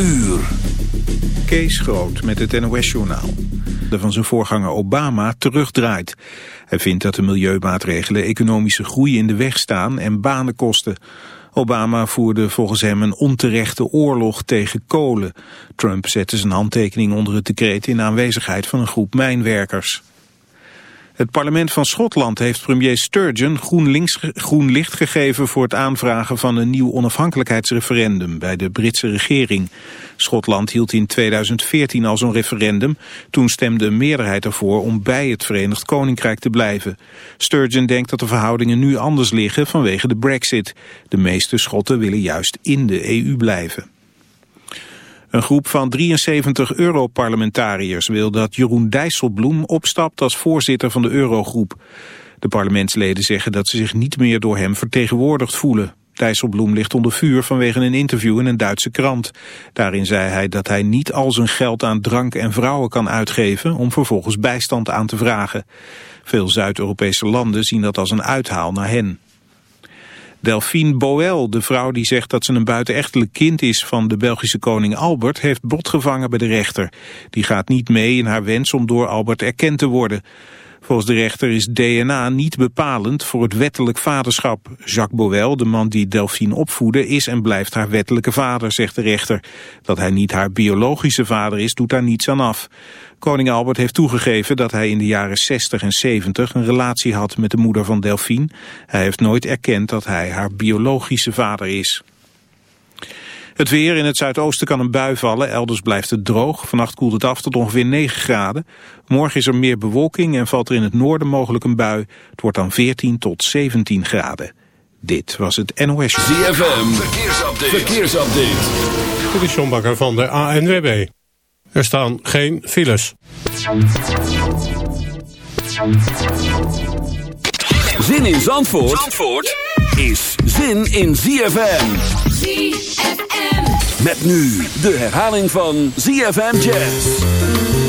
uur. Kees Groot met het NOS-journaal. ...van zijn voorganger Obama terugdraait. Hij vindt dat de milieumaatregelen economische groei in de weg staan en banen kosten. Obama voerde volgens hem een onterechte oorlog tegen kolen. Trump zette zijn handtekening onder het decreet in aanwezigheid van een groep mijnwerkers. Het parlement van Schotland heeft premier Sturgeon groen, groen licht gegeven voor het aanvragen van een nieuw onafhankelijkheidsreferendum bij de Britse regering. Schotland hield in 2014 al zo'n referendum. Toen stemde een meerderheid ervoor om bij het Verenigd Koninkrijk te blijven. Sturgeon denkt dat de verhoudingen nu anders liggen vanwege de brexit. De meeste Schotten willen juist in de EU blijven. Een groep van 73 Europarlementariërs wil dat Jeroen Dijsselbloem opstapt als voorzitter van de Eurogroep. De parlementsleden zeggen dat ze zich niet meer door hem vertegenwoordigd voelen. Dijsselbloem ligt onder vuur vanwege een interview in een Duitse krant. Daarin zei hij dat hij niet al zijn geld aan drank en vrouwen kan uitgeven om vervolgens bijstand aan te vragen. Veel Zuid-Europese landen zien dat als een uithaal naar hen. Delphine Boel, de vrouw die zegt dat ze een buitenechtelijk kind is van de Belgische koning Albert, heeft bot gevangen bij de rechter. Die gaat niet mee in haar wens om door Albert erkend te worden. Volgens de rechter is DNA niet bepalend voor het wettelijk vaderschap. Jacques Boel, de man die Delphine opvoedde, is en blijft haar wettelijke vader, zegt de rechter. Dat hij niet haar biologische vader is, doet daar niets aan af. Koning Albert heeft toegegeven dat hij in de jaren 60 en 70 een relatie had met de moeder van Delphine. Hij heeft nooit erkend dat hij haar biologische vader is. Het weer in het zuidoosten kan een bui vallen, elders blijft het droog. Vannacht koelt het af tot ongeveer 9 graden. Morgen is er meer bewolking en valt er in het noorden mogelijk een bui. Het wordt dan 14 tot 17 graden. Dit was het NOS. ZFM, verkeersupdate. verkeersupdate. Dit is John Bakker van de ANWB. Er staan geen files. Zin in Zandvoort, Zandvoort is zin in ZFM. ZFM. Met nu de herhaling van ZFM Jazz.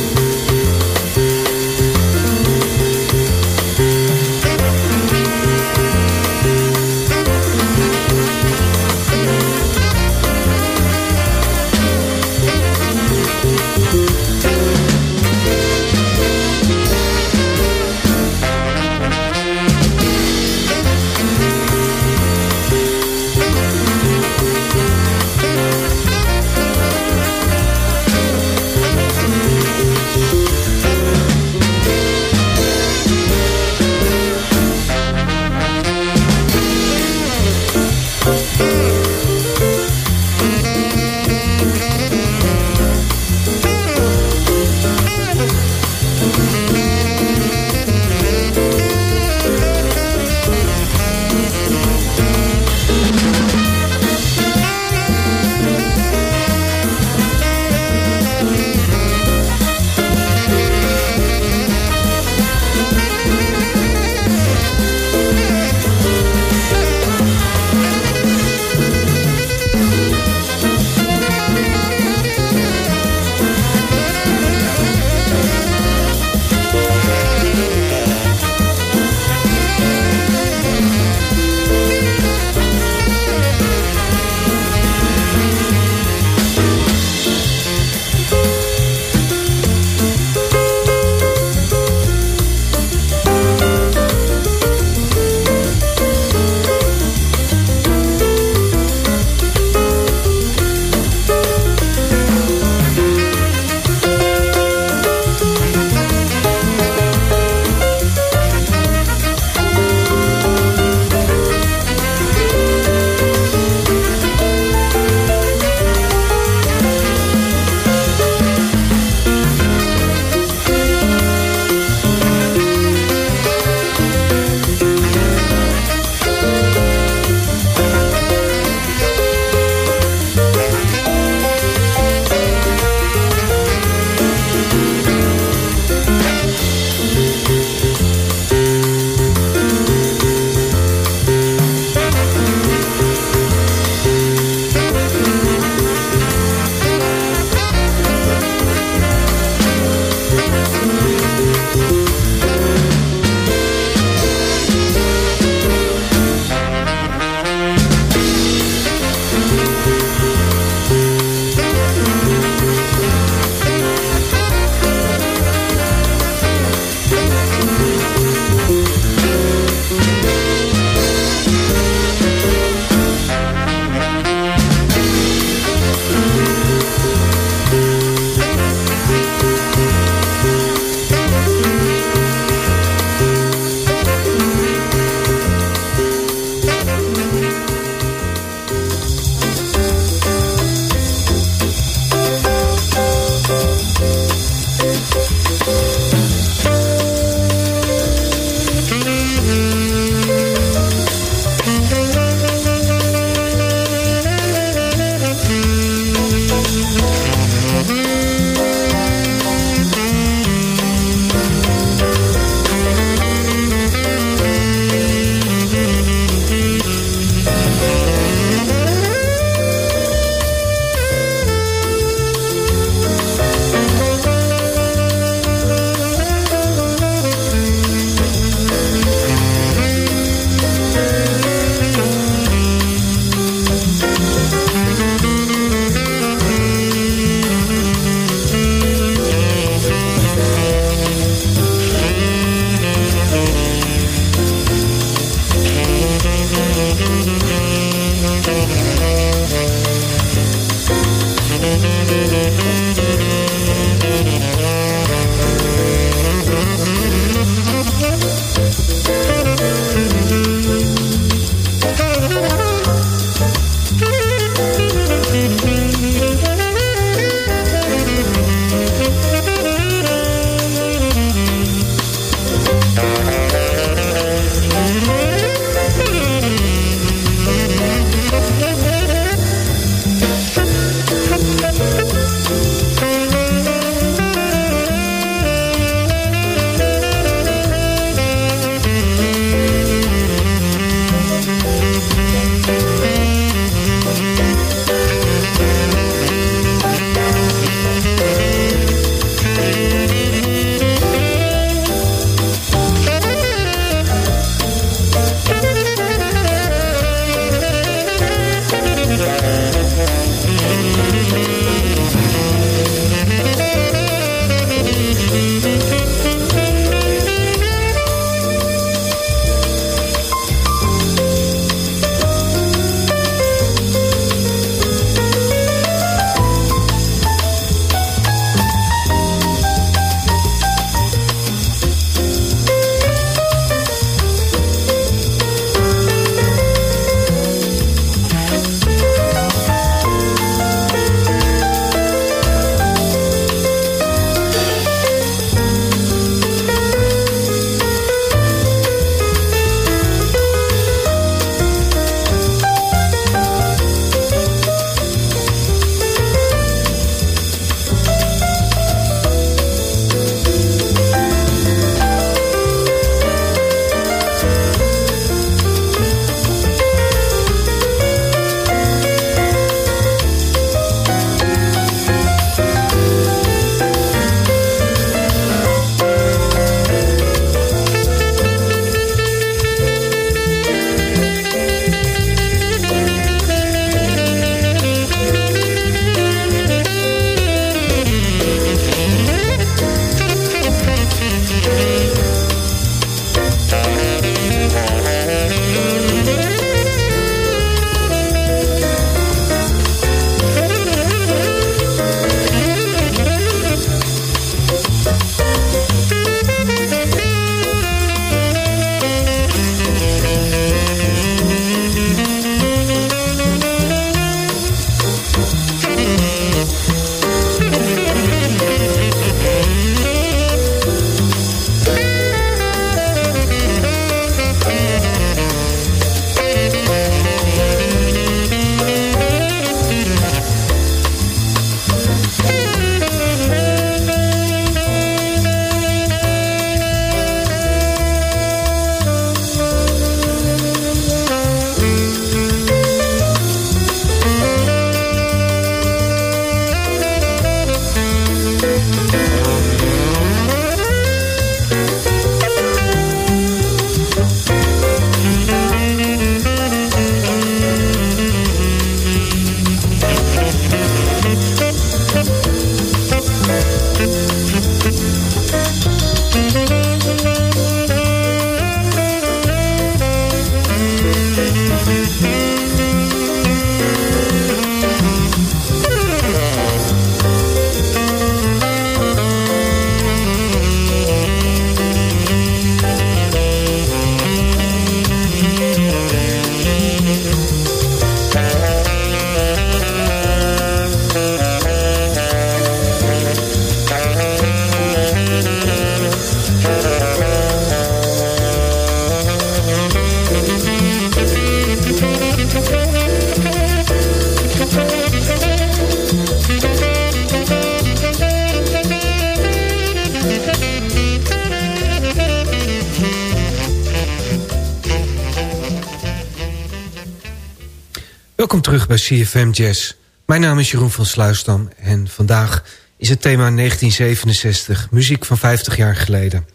Bij CFM Jazz. Mijn naam is Jeroen van Sluisdam en vandaag is het thema 1967, muziek van 50 jaar geleden.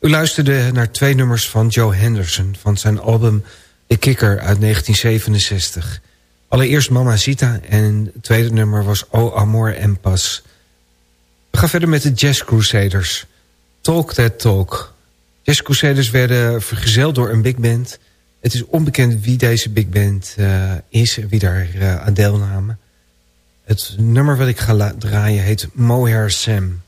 U luisterde naar twee nummers van Joe Henderson van zijn album The Kicker uit 1967. Allereerst Mama Zita en het tweede nummer was O Amor en Pas. We gaan verder met de Jazz Crusaders. Talk That Talk. Jazz Crusaders werden vergezeld door een big band... Het is onbekend wie deze big band uh, is, wie daar uh, aan deelnamen. Het nummer wat ik ga draaien heet Mohair Sam.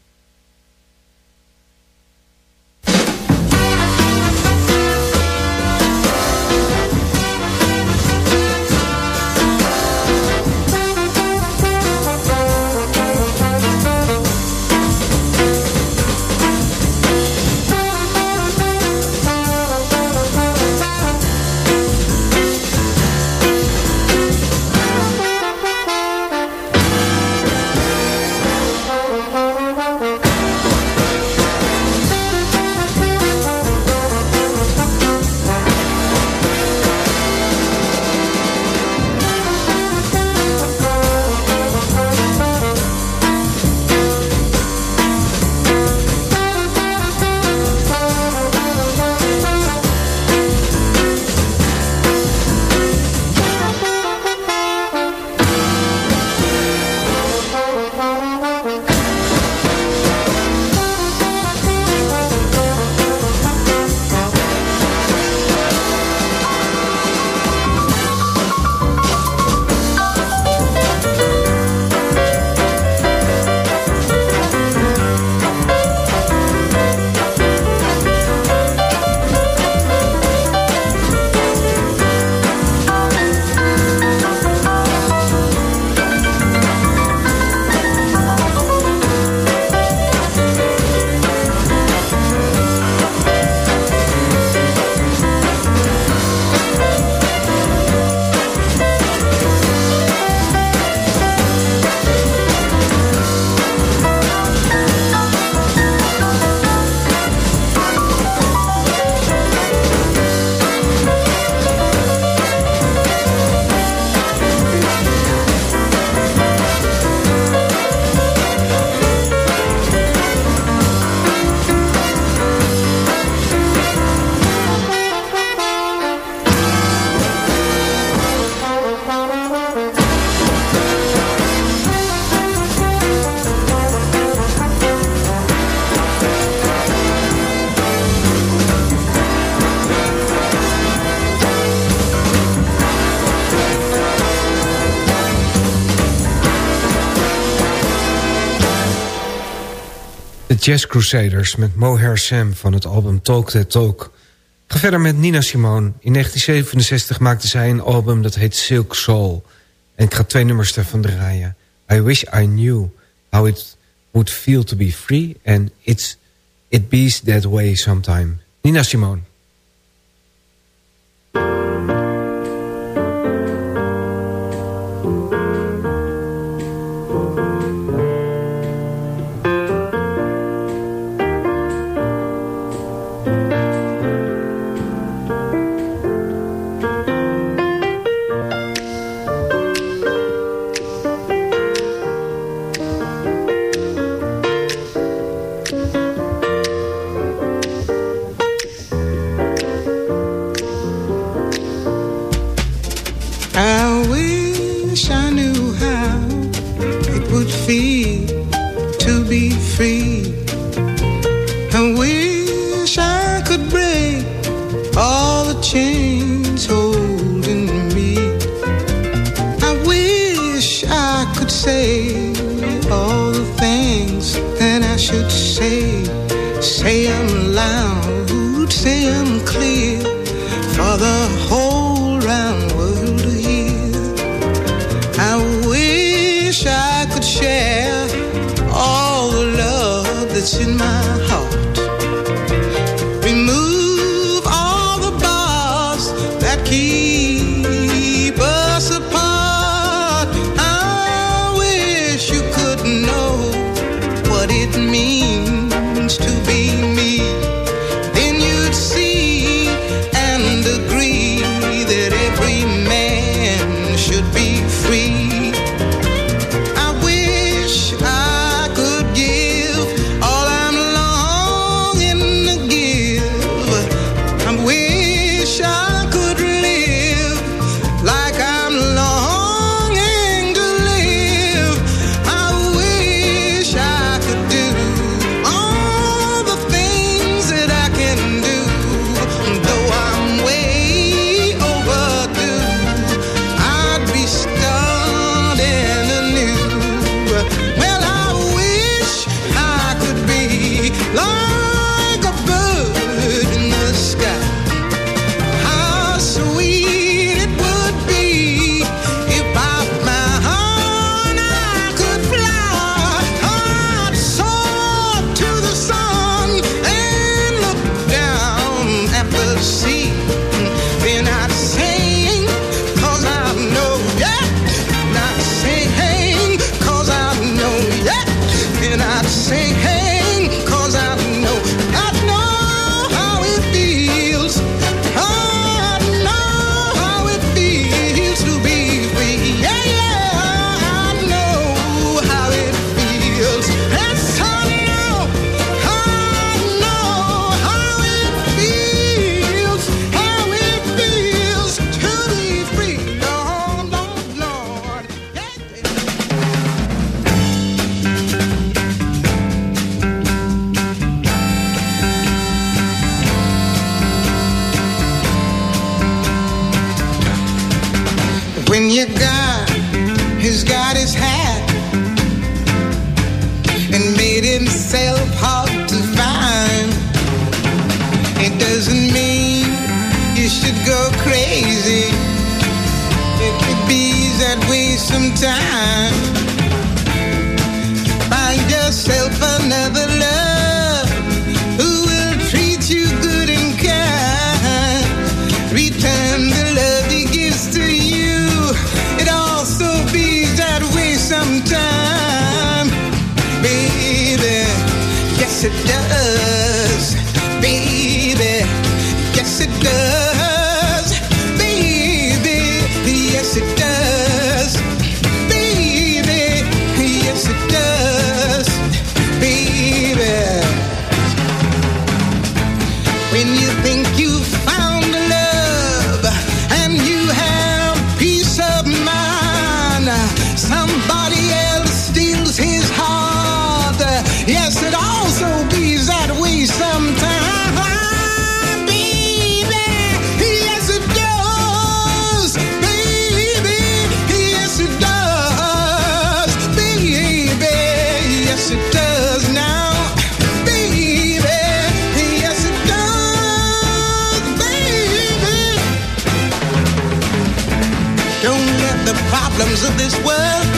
Jazz Crusaders met Mohair Sam van het album Talk That Talk. Ga verder met Nina Simone. In 1967 maakte zij een album dat heet Silk Soul. En ik ga twee nummers ervan draaien. I Wish I Knew How It Would Feel To Be Free... and It's, It Bees That Way Sometime. Nina Simone. Be. problems of this world.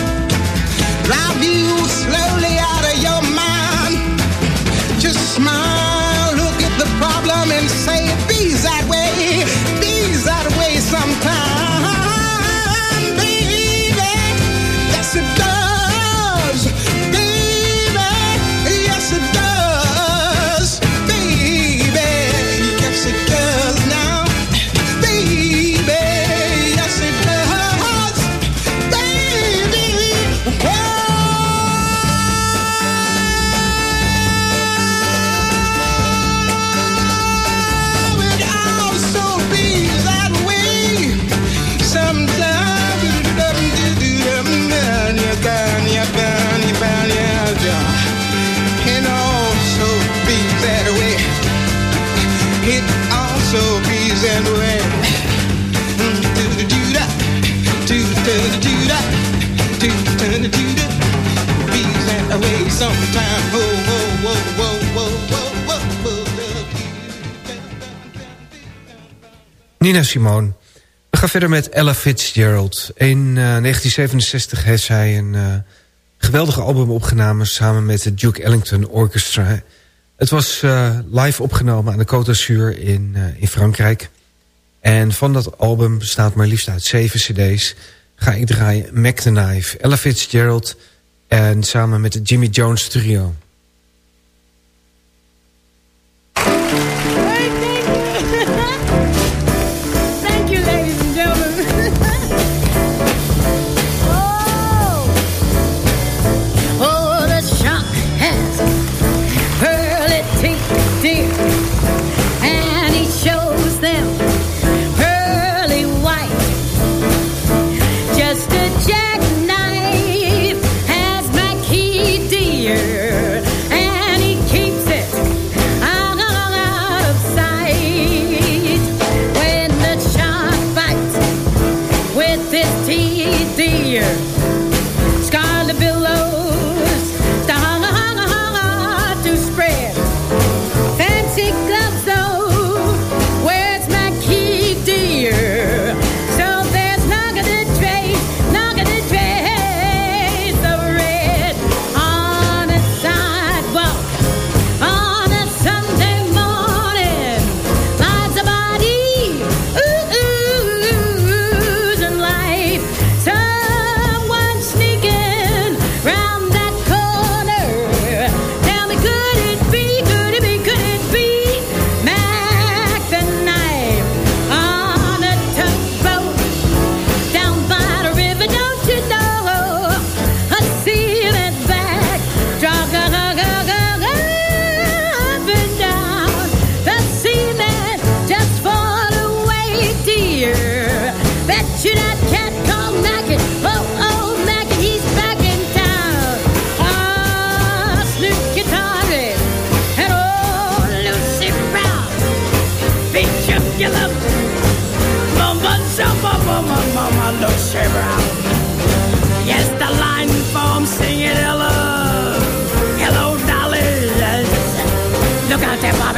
Nina Simone. We gaan verder met Ella Fitzgerald. In eh, 1967 heeft zij een uh, geweldige album opgenomen... samen met de Duke Ellington Orchestra. Het was eh, live opgenomen aan de Côte d'Azur in, in Frankrijk. En van dat album bestaat maar liefst uit zeven cd's... ga ik draaien Mac the Knife, Ella Fitzgerald... en samen met de Jimmy Jones Trio.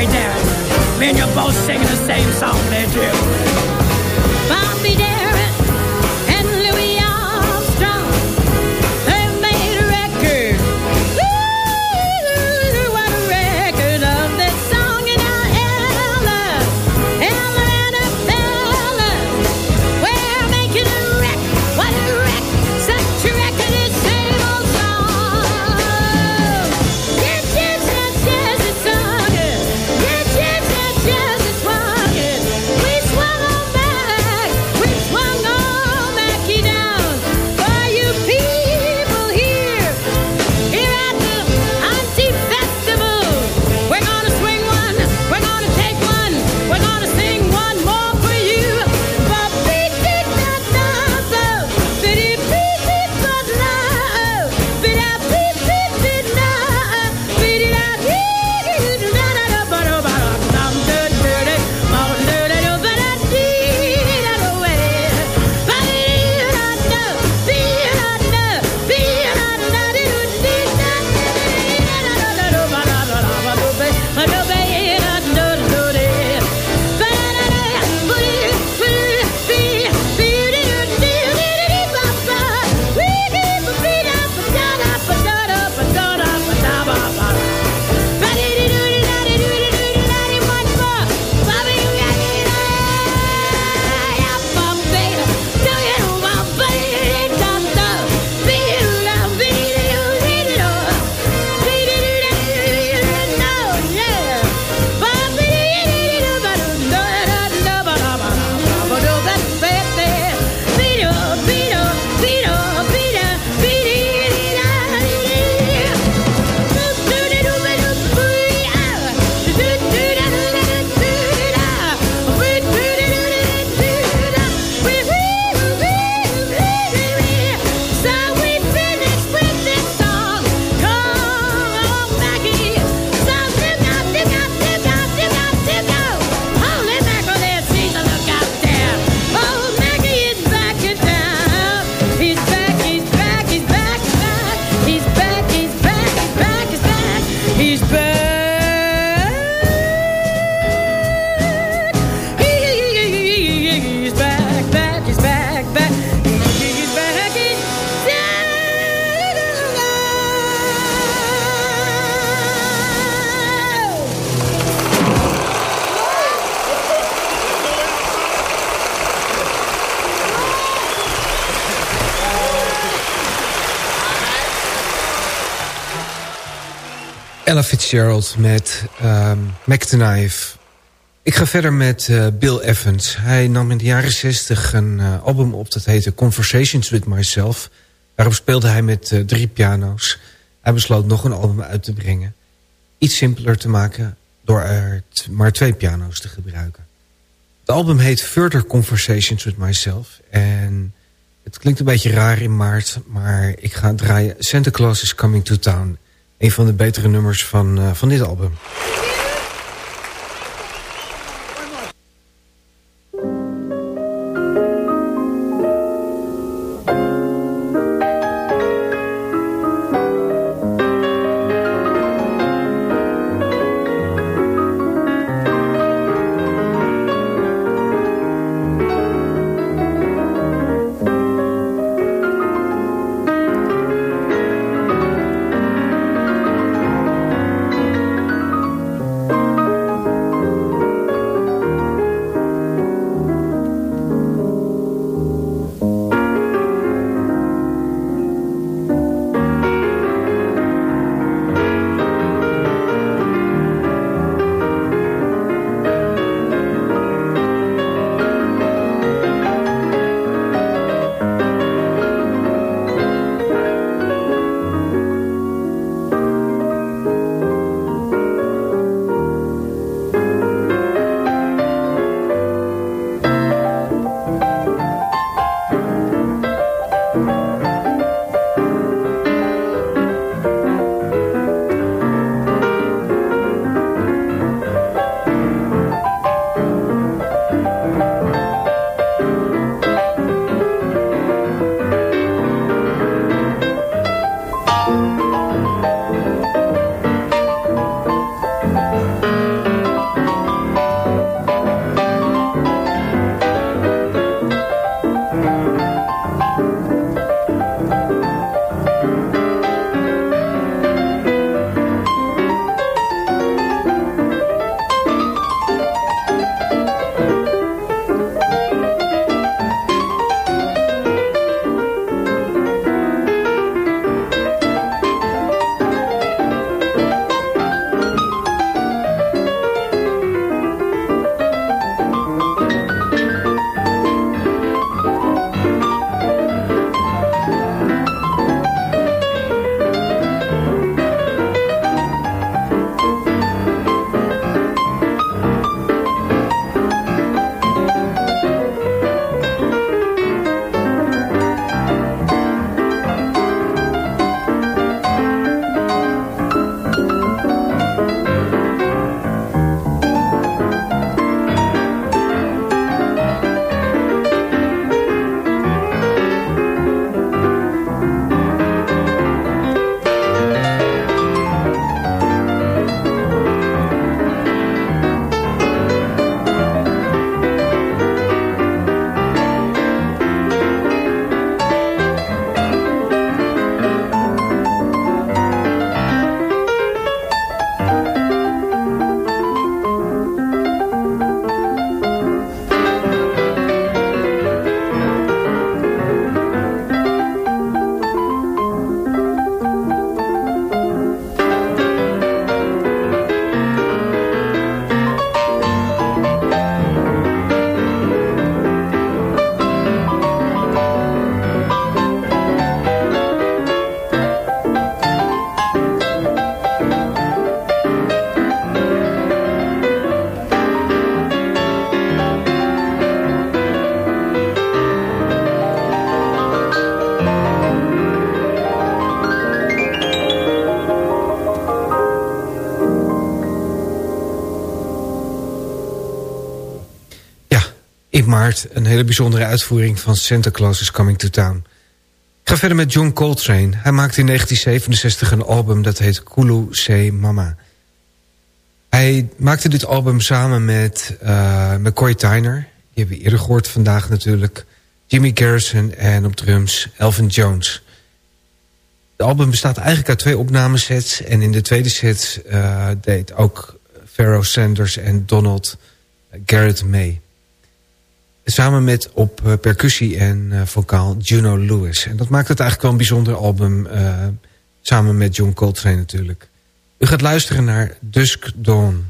me down. Me and you both singing the same song, there, you? Fitzgerald met ehm, um, Knife Ik ga verder met eh, Bill Evans. Hij nam in de jaren 60 een eh, album op dat heette Conversations With Myself. Daarop speelde hij met eh, drie piano's. Hij besloot nog een album uit te brengen. Iets simpeler te maken door er maar twee piano's te gebruiken. Het album heet Further Conversations With Myself. En het klinkt een beetje raar in maart, maar ik ga draaien Santa Claus is Coming to Town... Een van de betere nummers van, eh, van dit album. Maart, een hele bijzondere uitvoering van Santa Claus is Coming to Town. Ik ga verder met John Coltrane. Hij maakte in 1967 een album dat heet Kulu Se Mama. Hij maakte dit album samen met uh, McCoy Tyner. Die hebben we eerder gehoord vandaag natuurlijk. Jimmy Garrison en op drums Elvin Jones. Het album bestaat eigenlijk uit twee opnamesets. En in de tweede set uh, deed ook Pharaoh Sanders en Donald Garrett mee. Samen met op uh, percussie en uh, vocaal Juno Lewis. En dat maakt het eigenlijk wel een bijzonder album. Uh, samen met John Coltrane natuurlijk. U gaat luisteren naar Dusk Dawn.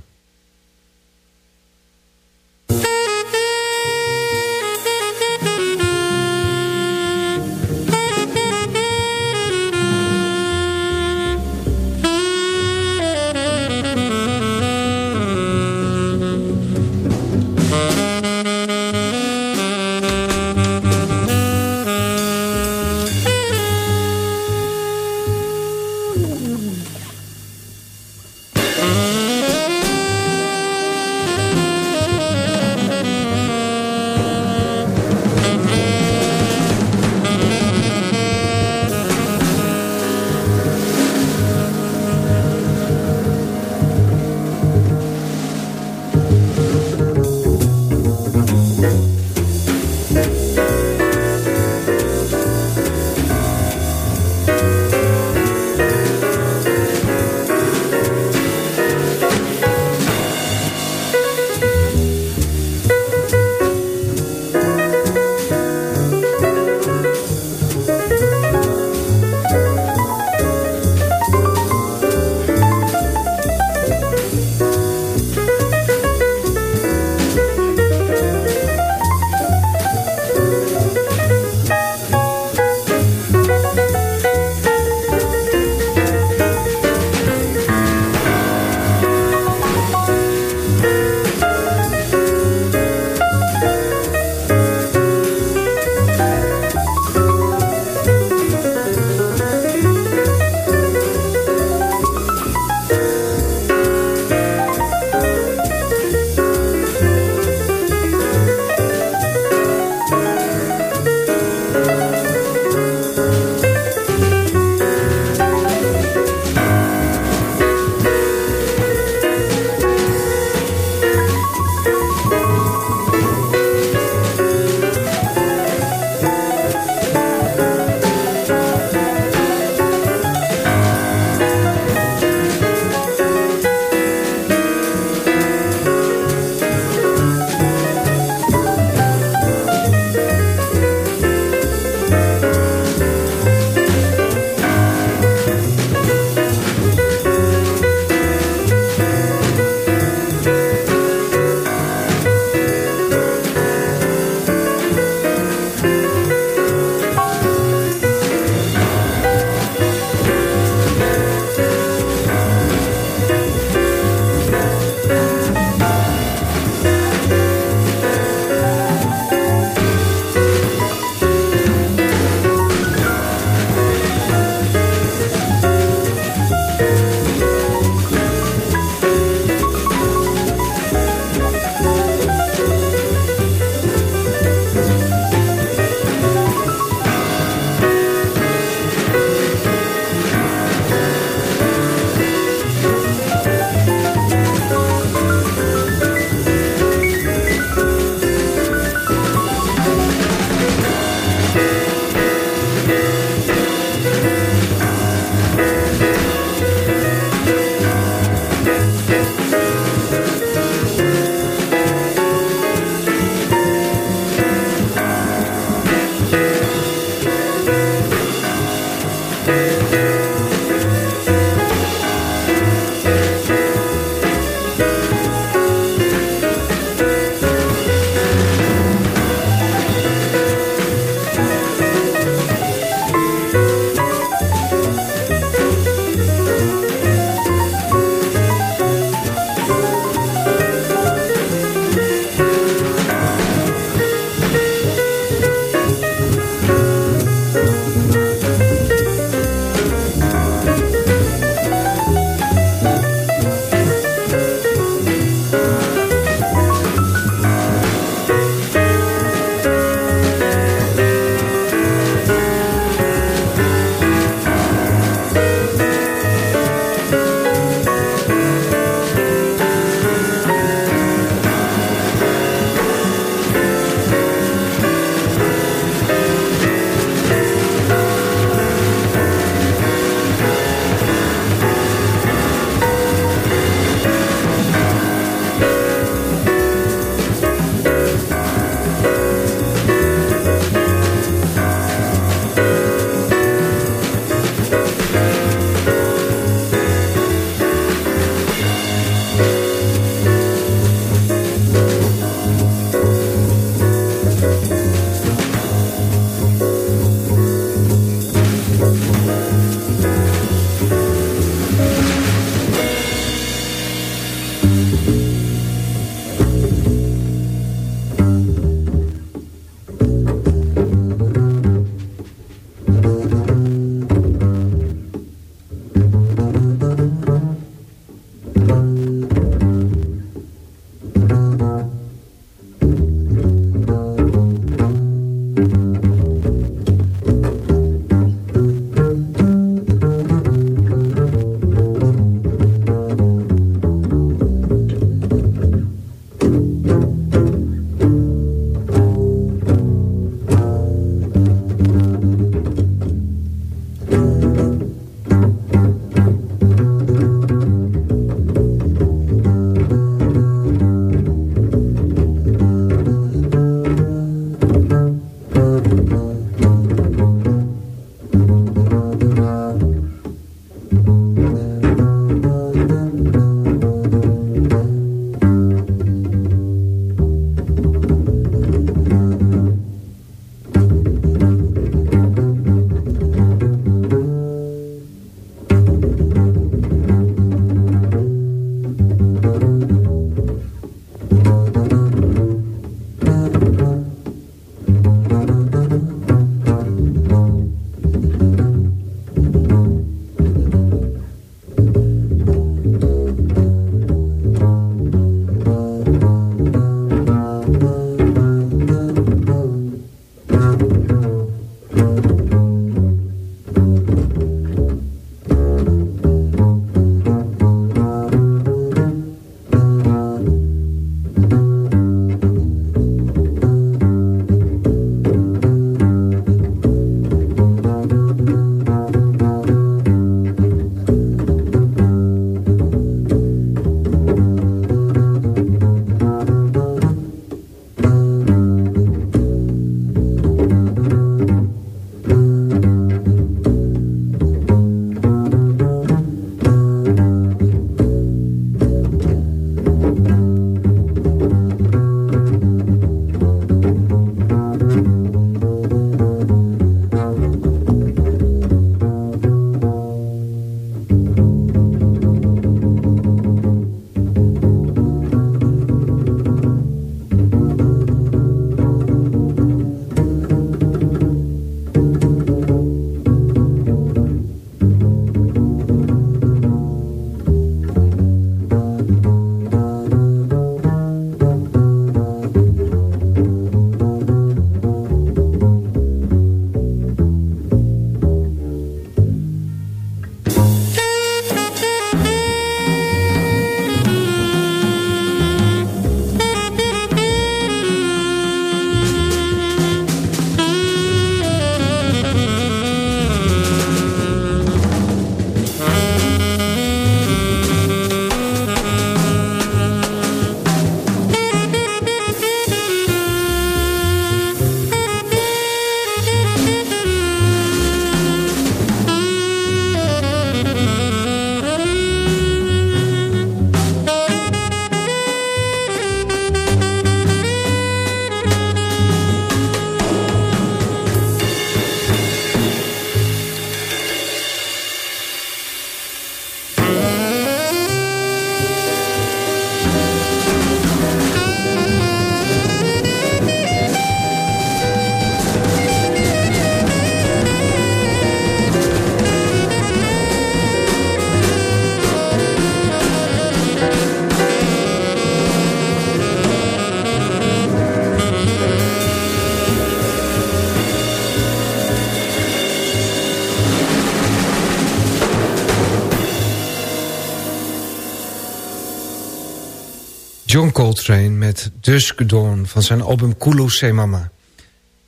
John Coltrane met Dusk Dawn van zijn album Kulu Se Mama.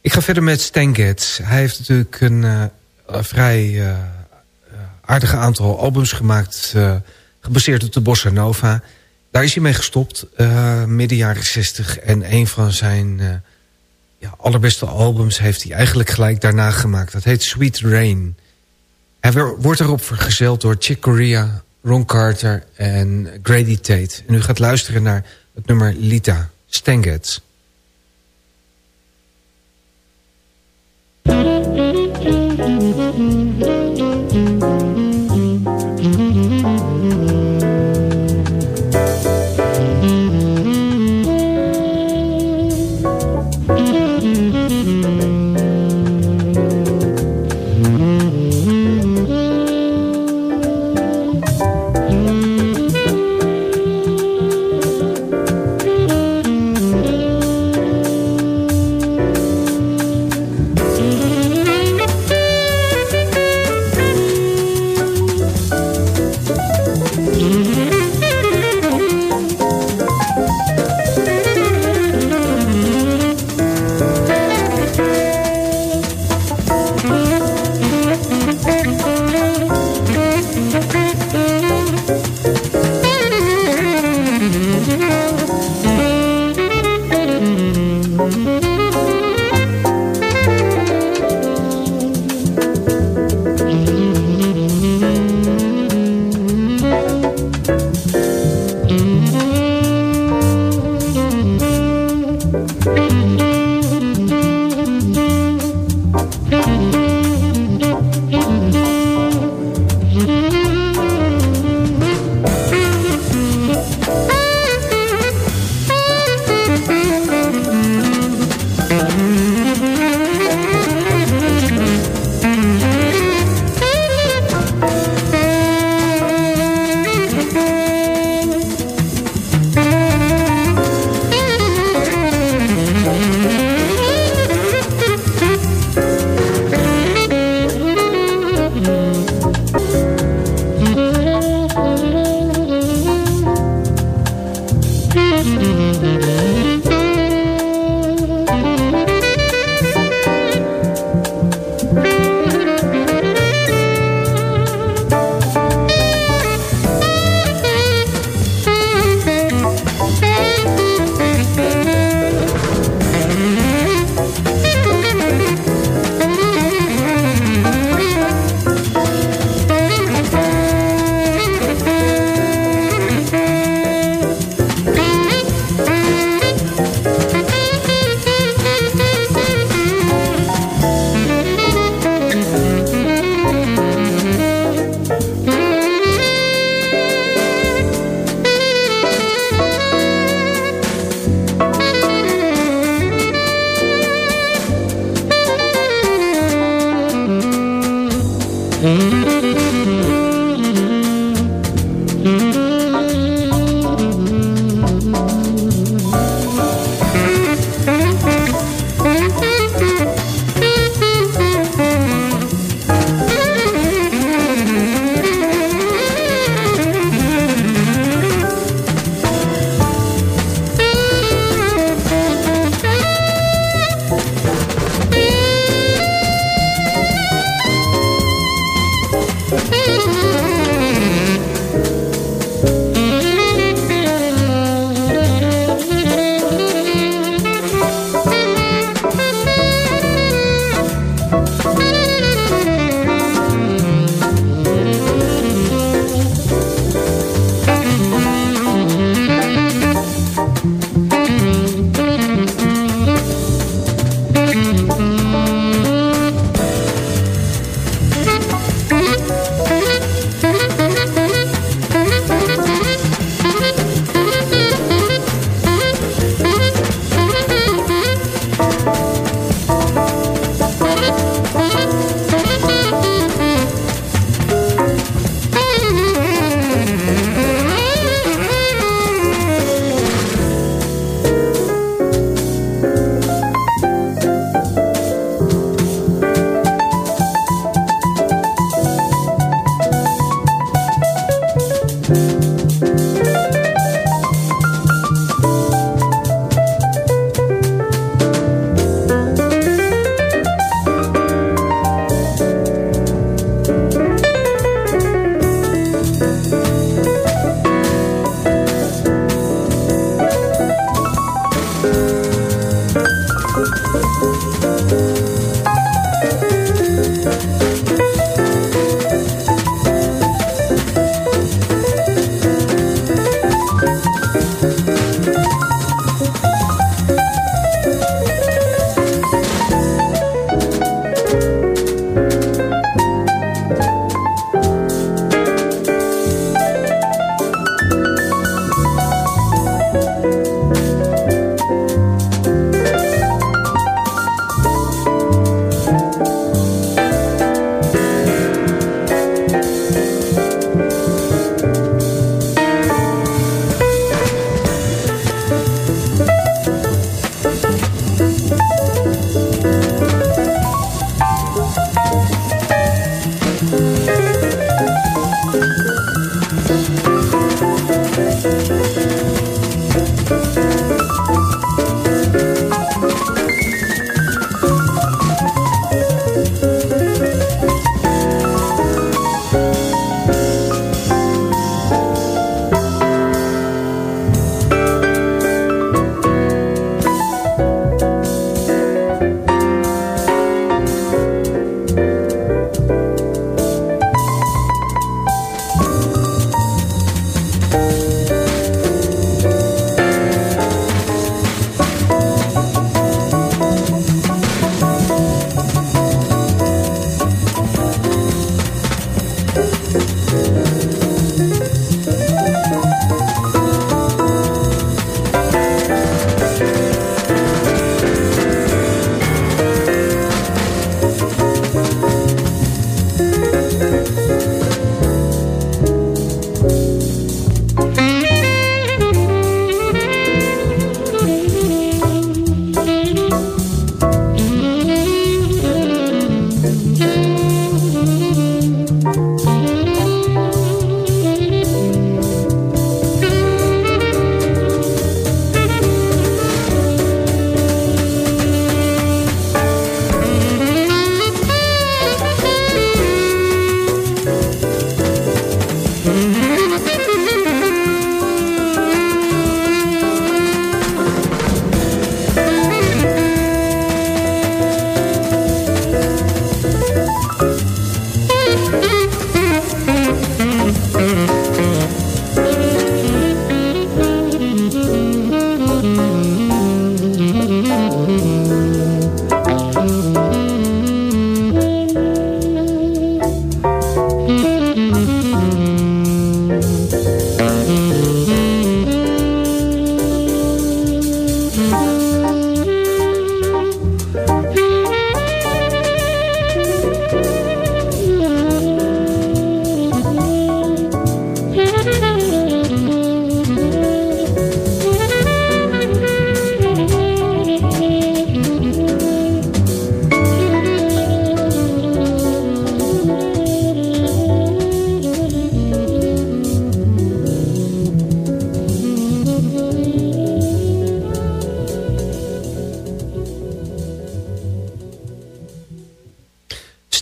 Ik ga verder met Stan Getz. Hij heeft natuurlijk een uh, vrij uh, aardige aantal albums gemaakt... Gebaseerd op de Bossa Nova. Daar is hij mee gestopt, midden jaren 60. En een van zijn ja, allerbeste albums heeft hij eigenlijk gelijk daarna gemaakt. Dat heet Sweet Rain. Hij wordt erop vergezeld door Chick Corea, Ron Carter en Grady Tate. En u gaat luisteren naar het nummer Lita, Stengets.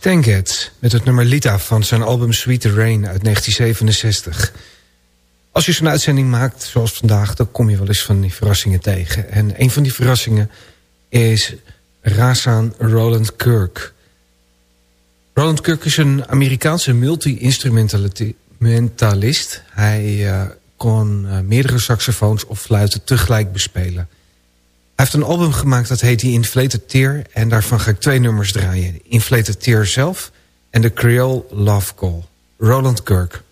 Getz met het nummer Lita van zijn album Sweet Rain uit 1967. Als je zo'n uitzending maakt, zoals vandaag... dan kom je wel eens van die verrassingen tegen. En een van die verrassingen is Razan Roland Kirk. Roland Kirk is een Amerikaanse multi-instrumentalist. Hij uh, kon uh, meerdere saxofoons of fluiten tegelijk bespelen. Hij heeft een album gemaakt dat heet The Inflated Tear. En daarvan ga ik twee nummers draaien. Inflated Tear zelf en The Creole Love Call. Roland Kirk.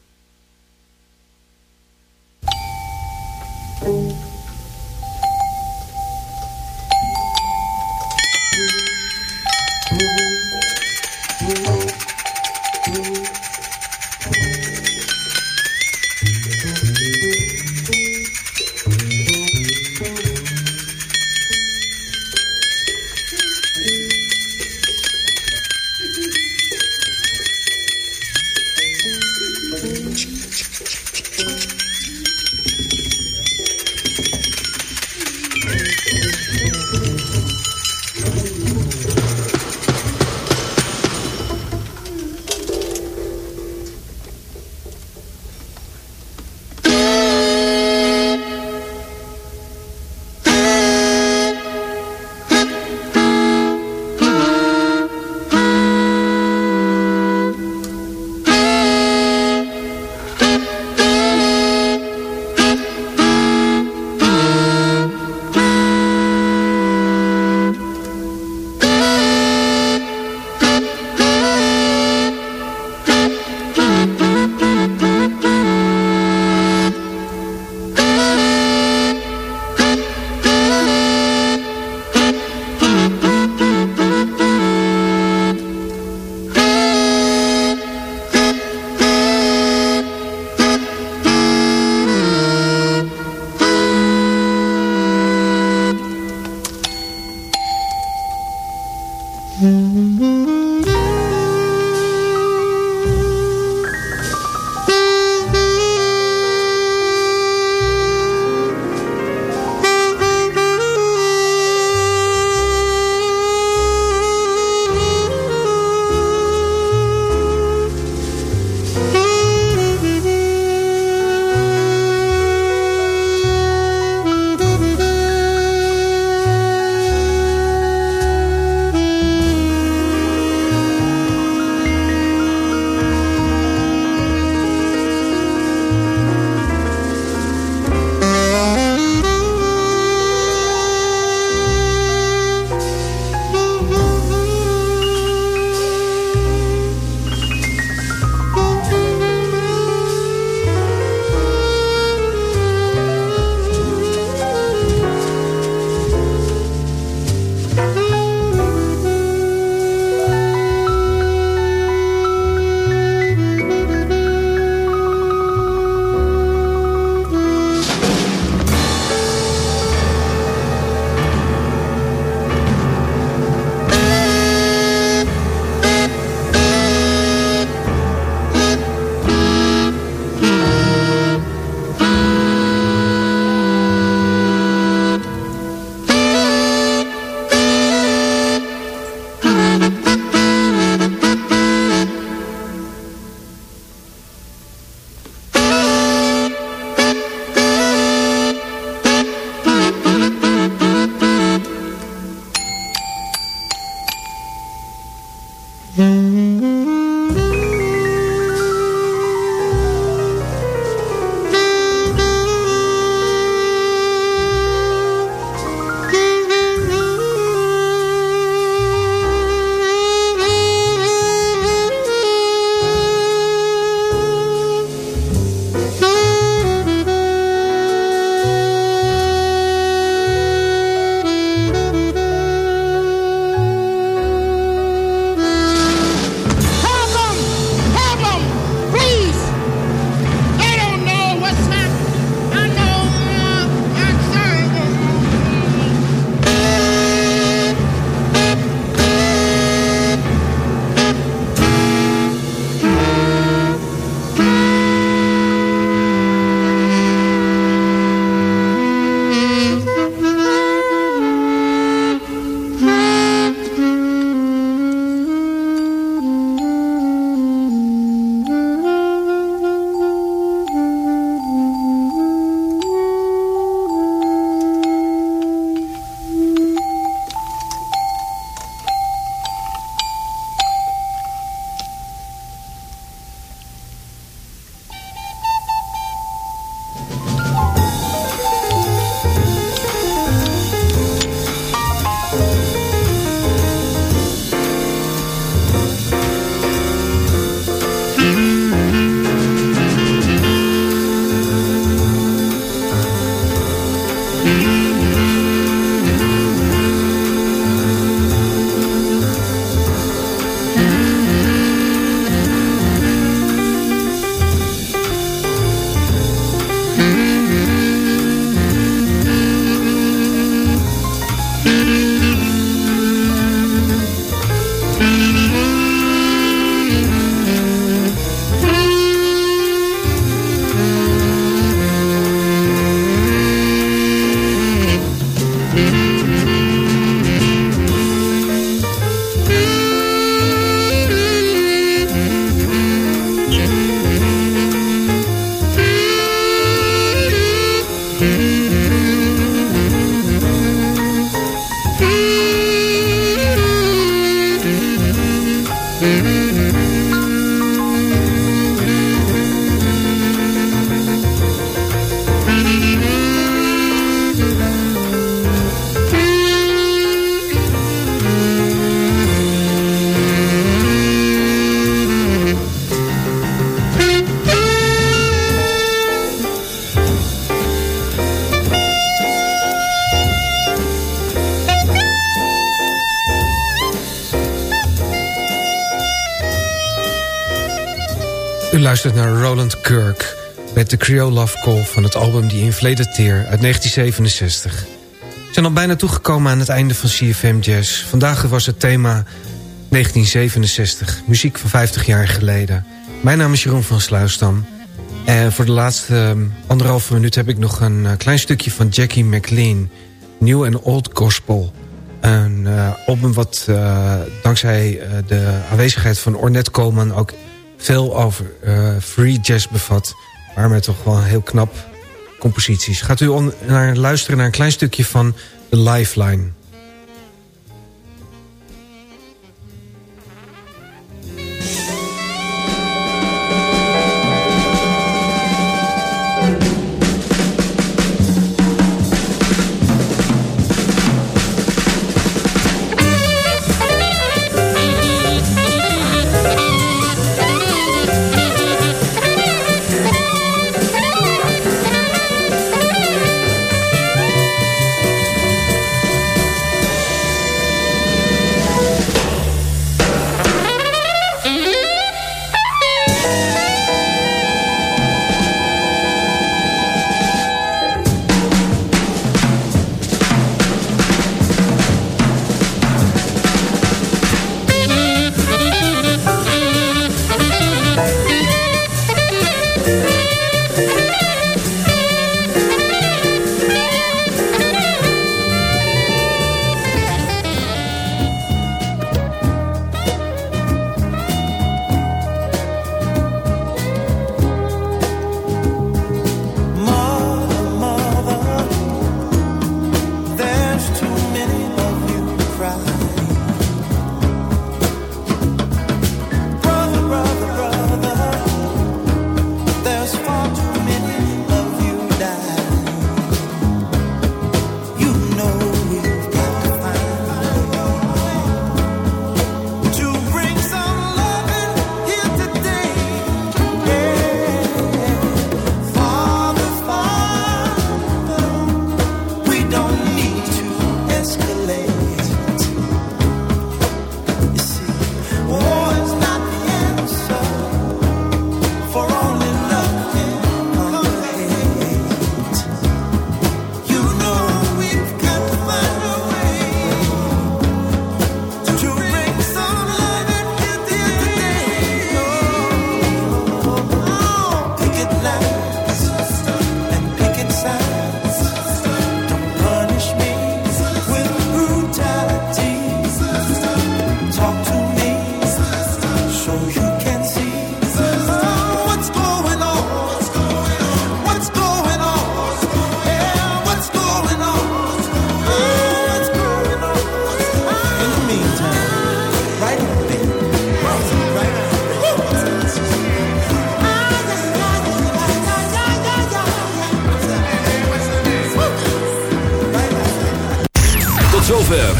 Luistert naar Roland Kirk met de Creole Love Call van het album The Inflated Tear uit 1967. We zijn al bijna toegekomen aan het einde van CFM Jazz. Vandaag was het thema 1967, muziek van 50 jaar geleden. Mijn naam is Jeroen van Sluisdam. En voor de laatste um, anderhalve minuut heb ik nog een uh, klein stukje van Jackie McLean. New and Old Gospel. Een uh, album wat uh, dankzij de aanwezigheid van Ornette Coleman... ook veel over uh, free jazz bevat. Maar met toch wel heel knap composities. Gaat u naar luisteren naar een klein stukje van The Lifeline.